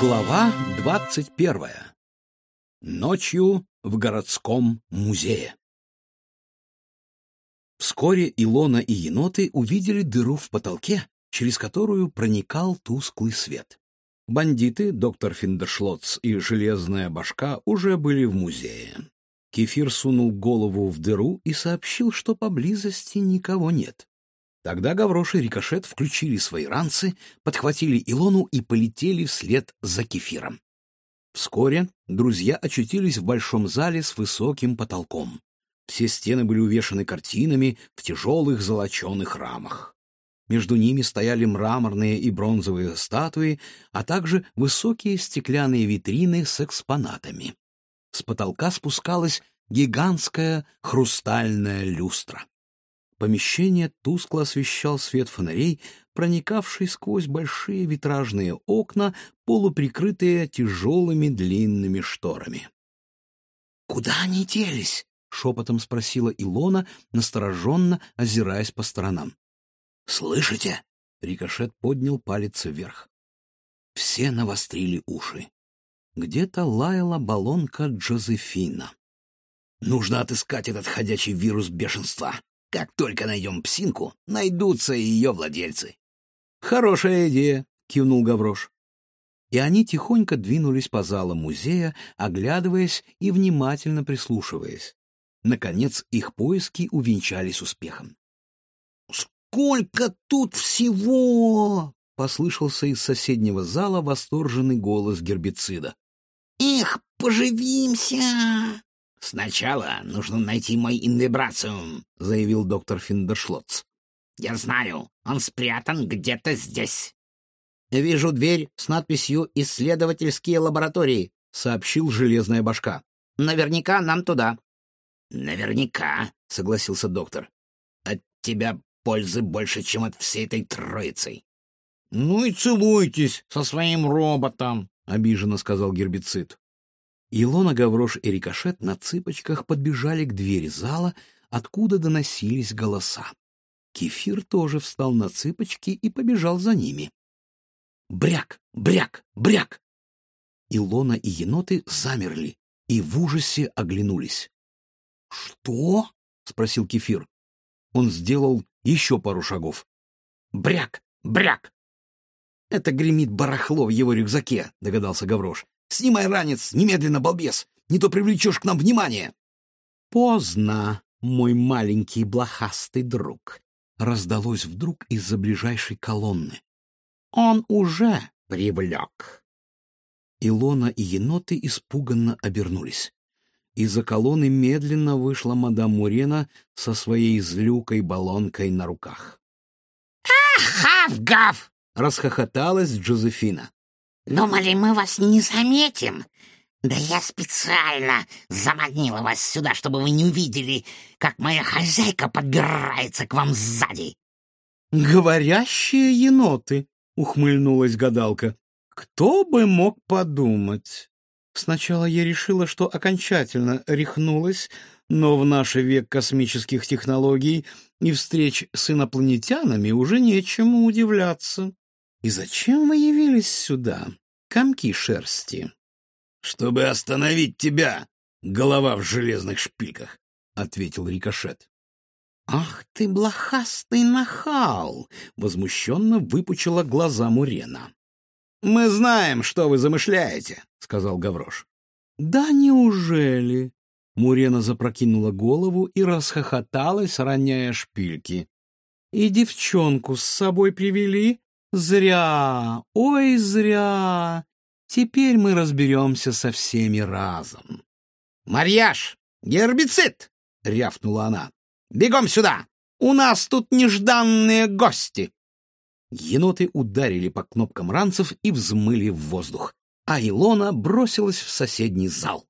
Глава двадцать первая. Ночью в городском музее. Вскоре Илона и еноты увидели дыру в потолке, через которую проникал тусклый свет. Бандиты, доктор Финдершлотц и Железная Башка уже были в музее. Кефир сунул голову в дыру и сообщил, что поблизости никого нет. Тогда Гаврош и Рикошет включили свои ранцы, подхватили Илону и полетели вслед за Кефиром. Вскоре друзья очутились в большом зале с высоким потолком. Все стены были увешаны картинами в тяжелых золоченых рамах. Между ними стояли мраморные и бронзовые статуи, а также высокие стеклянные витрины с экспонатами. С потолка спускалась гигантская хрустальная люстра. Помещение тускло освещал свет фонарей, проникавший сквозь большие витражные окна, полуприкрытые тяжелыми длинными шторами. «Куда они делись?» — шепотом спросила Илона, настороженно озираясь по сторонам. «Слышите?» — Рикошет поднял палец вверх. Все навострили уши. Где-то лаяла баллонка Джозефина. «Нужно отыскать этот ходячий вирус бешенства. Как только найдем псинку, найдутся и ее владельцы». «Хорошая идея», — кивнул Гаврош. И они тихонько двинулись по залам музея, оглядываясь и внимательно прислушиваясь. Наконец их поиски увенчались успехом. «Сколько тут всего!» — послышался из соседнего зала восторженный голос гербицида. «Эх, поживимся!» «Сначала нужно найти мой инвибрациум», — заявил доктор Финдершлотц. «Я знаю, он спрятан где-то здесь». «Вижу дверь с надписью «Исследовательские лаборатории», — сообщил железная башка. «Наверняка нам туда». «Наверняка», — согласился доктор. «От тебя пользы больше, чем от всей этой троицы». «Ну и целуйтесь со своим роботом», — обиженно сказал гербицид. Илона Гаврош и Рикошет на цыпочках подбежали к двери зала, откуда доносились голоса. Кефир тоже встал на цыпочки и побежал за ними. Бряк, бряк, бряк! Илона и еноты замерли и в ужасе оглянулись. «Что?» — спросил Кефир. Он сделал еще пару шагов. «Бряк! Бряк!» «Это гремит барахло в его рюкзаке», — догадался Гаврош. «Снимай ранец, немедленно, балбес! Не то привлечешь к нам внимание!» «Поздно, мой маленький блохастый друг», — раздалось вдруг из-за ближайшей колонны. «Он уже привлек». Илона и еноты испуганно обернулись. Из-за колонны медленно вышла мадам Мурена со своей злюкой баллонкой на руках. «Ах, — расхохоталась Джозефина. «Думали, мы вас не заметим? Да я специально заманила вас сюда, чтобы вы не увидели, как моя хозяйка подбирается к вам сзади». «Говорящие еноты!» — ухмыльнулась гадалка. «Кто бы мог подумать?» Сначала я решила, что окончательно рехнулась, но в наш век космических технологий и встреч с инопланетянами уже нечему удивляться. И зачем вы явились сюда, комки шерсти? — Чтобы остановить тебя, голова в железных шпильках, — ответил Рикошет. — Ах ты, блохастый нахал! — возмущенно выпучила глаза Мурена. «Мы знаем, что вы замышляете», — сказал Гаврош. «Да неужели?» Мурена запрокинула голову и расхохоталась, роняя шпильки. «И девчонку с собой привели? Зря! Ой, зря! Теперь мы разберемся со всеми разом». «Марьяж! Гербицид!» — рявкнула она. «Бегом сюда! У нас тут нежданные гости!» Еноты ударили по кнопкам ранцев и взмыли в воздух, а Илона бросилась в соседний зал.